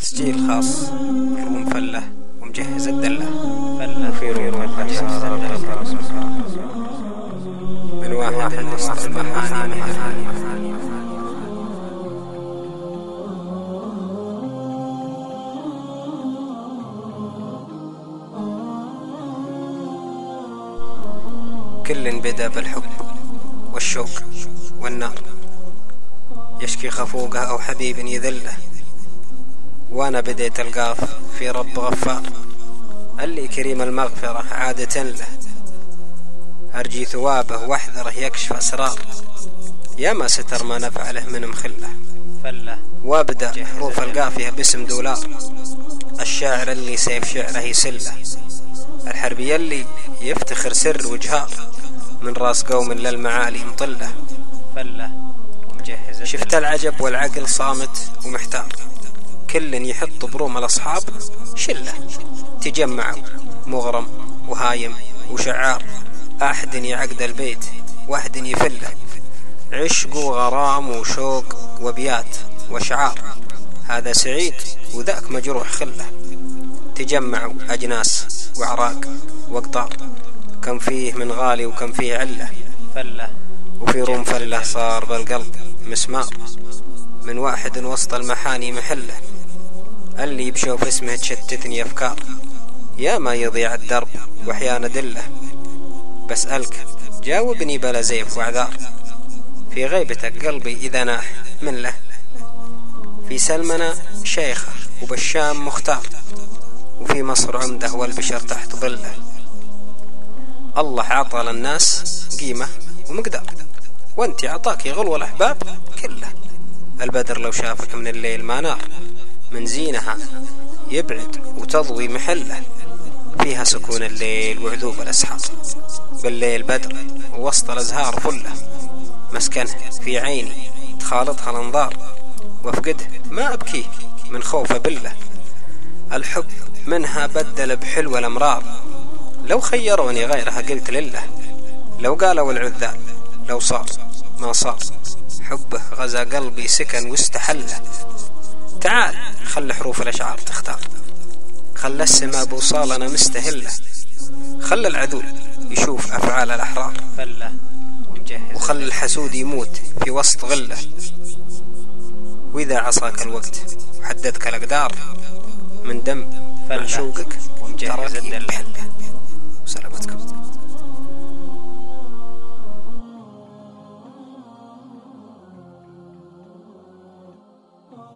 تسجيل خاص. الروم فلة. ومجهز الدلة. فلة. في روم من واحد وسط المحاني كل بدا بالحب والشوق والنار يشكي خفوقه أو حبيب يذله. وأنا بديت القاف في رب غفار. اللي كريم المغفرة عادة له. أرجي ثوابه واحذره يكشف أسرار. يا ما ستر ما نفعله من مخلة. فلة. وابدأ حروف القافية باسم دولار. الشاعر اللي سيف شعره يسله. الحربي اللي يفتخر سر وجهار. من راس قوم للمعالي مطلة. فلة. ومجهز شفت العجب والعقل صامت ومحتار. كل يحط بروم الأصحاب شلة. تجمعوا مغرم وهايم وشعار. أحد يعقد البيت واحد يفله. عشق وغرام وشوق وبيات وشعار. هذا سعيد وذاك مجروح خلة. تجمعوا أجناس وعراق وقطار. كم فيه من غالي وكم فيه علة. فلة. وفي روم فلة صار بالقلب مسمار. من واحد وسط المحاني محلة. اللي بشوف اسمه تشتتني أفكار. يا ما يضيع الدرب وأحيانا دله بسألك جاوبني بلا زيف وعذار في غيبتك قلبي إذا ناح من له. في سلمنا شيخة وبالشام مختار. وفي مصر عمده والبشر تحت ظله. الله عطى للناس قيمة ومقدار. وأنت عطاك غلو الأحباب كله. البدر لو شافك من الليل ما نار. من زينها. يبعد وتضوي محله. فيها سكون الليل وعذوب الأسحار. بالليل بدر ووسط الأزهار فله. مسكنه في عيني تخالطها الأنظار. وافقده ما أبكيه من خوفه بالله. الحب منها بدل بحلو الأمرار. لو خيروني غيرها قلت لله. لو قالوا العذال لو صار ما صار. حبه غزا قلبي سكن واستحله. تعال خل حروف الأشعار تختار. خل السما بوصالنا مستهلة. خل العدو يشوف أفعال الأحرار. فله وخل الحسود يموت في وسط غلة. وإذا عصاك الوقت وحددك الأقدار من دم معشوقك تراك بحله وسلامتكم.